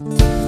you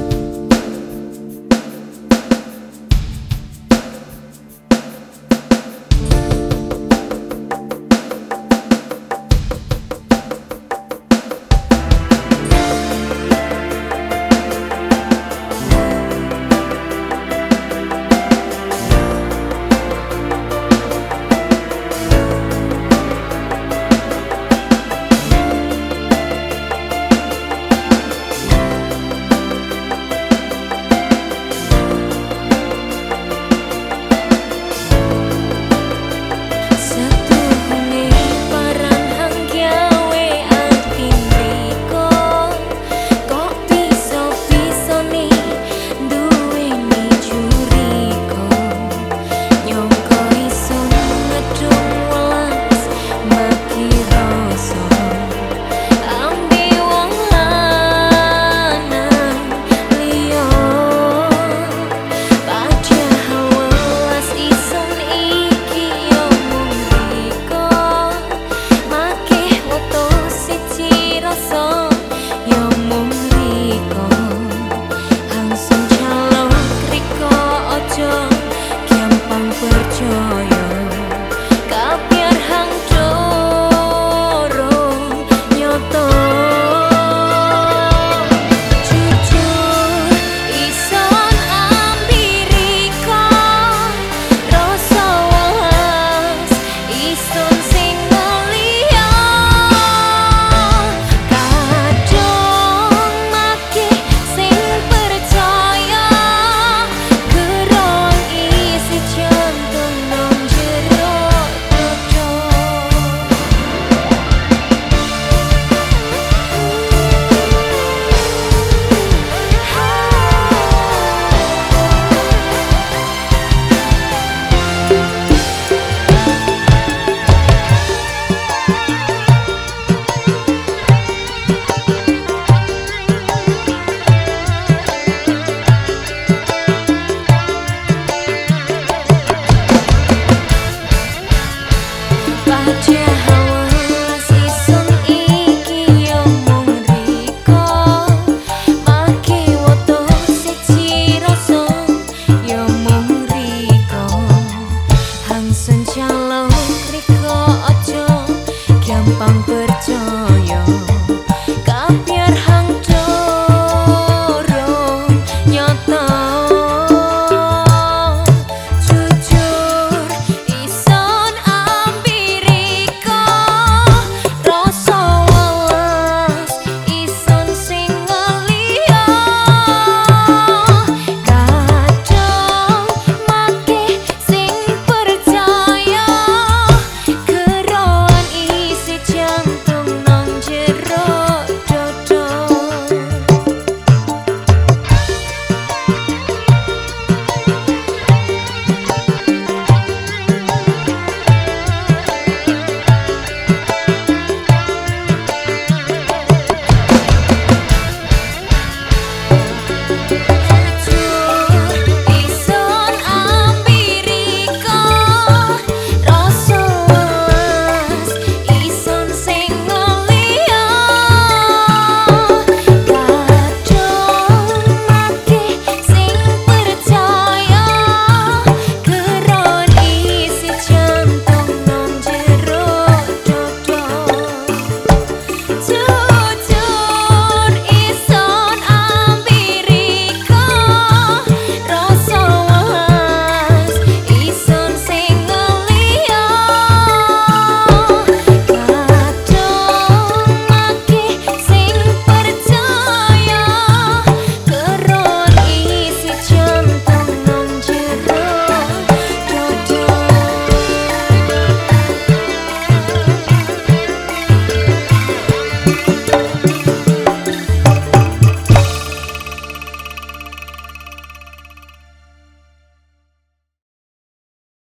biar